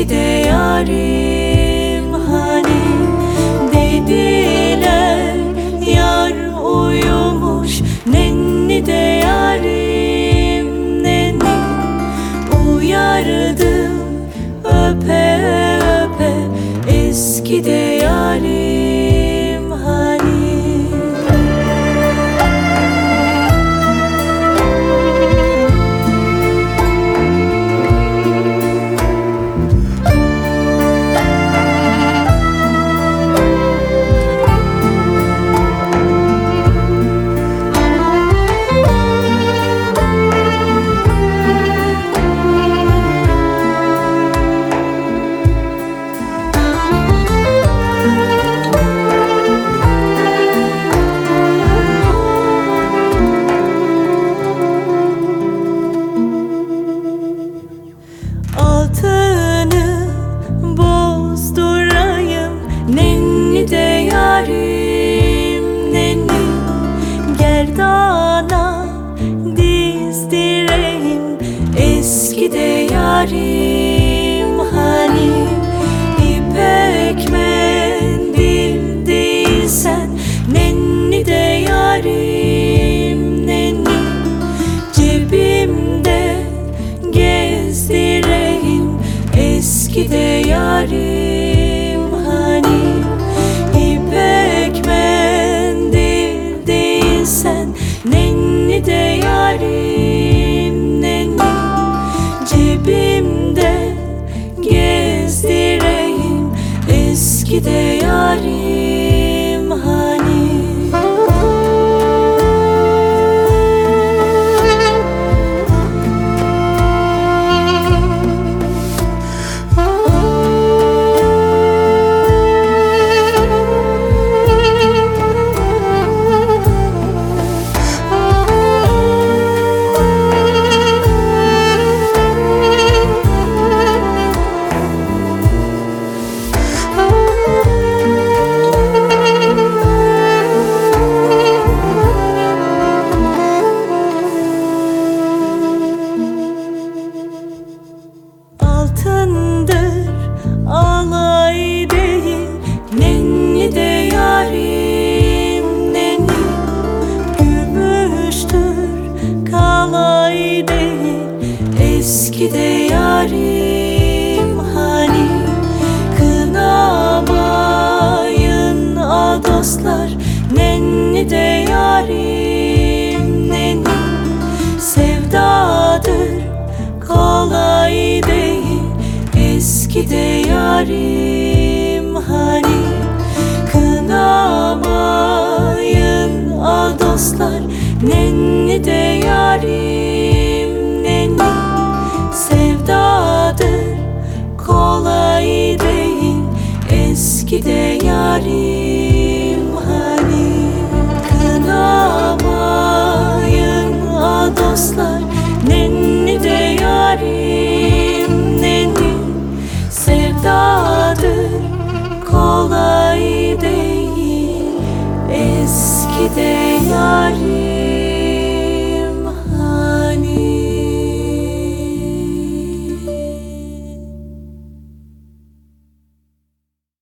belki de yarim Yarim hani İpek mendil değilsen Nenni de yarim Cebimde gezdireyim Eski de Belki de yarim hani. eski de yarim hani Kınamayın a dostlar. Nenni de yarim nenni Sevdadır kolay değil. Eski de yarim. de